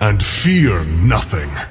and fear nothing.